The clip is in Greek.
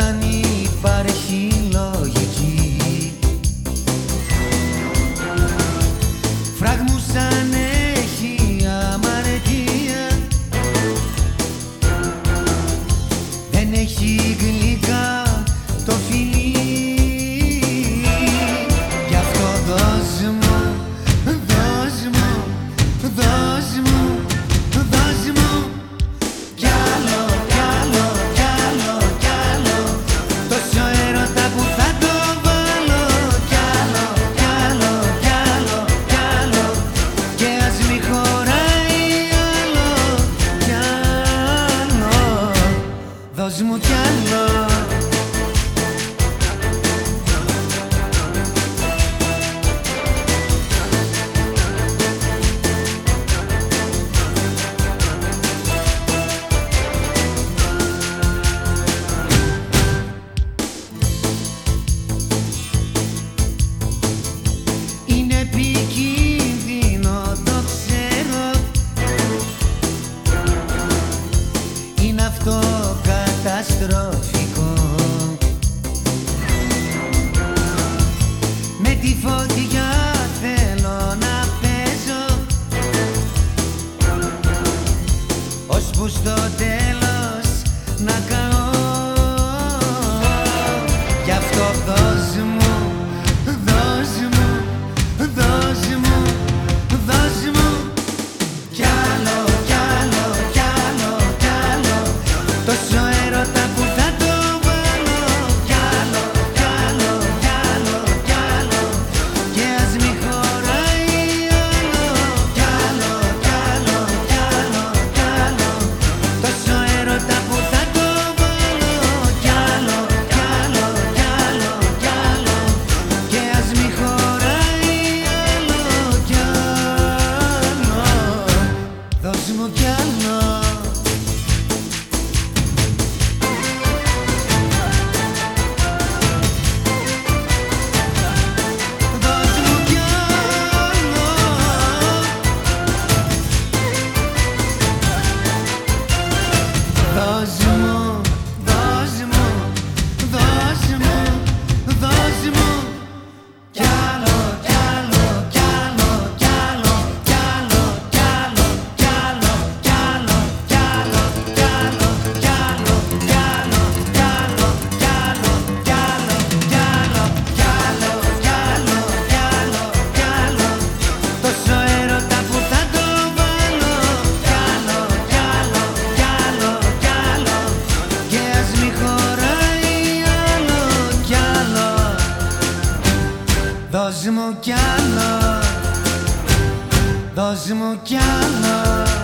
קטנים. the day. Cause you Δώσ' μου κι άλλο. Δώσ' μου κι άλλο.